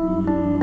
Amen.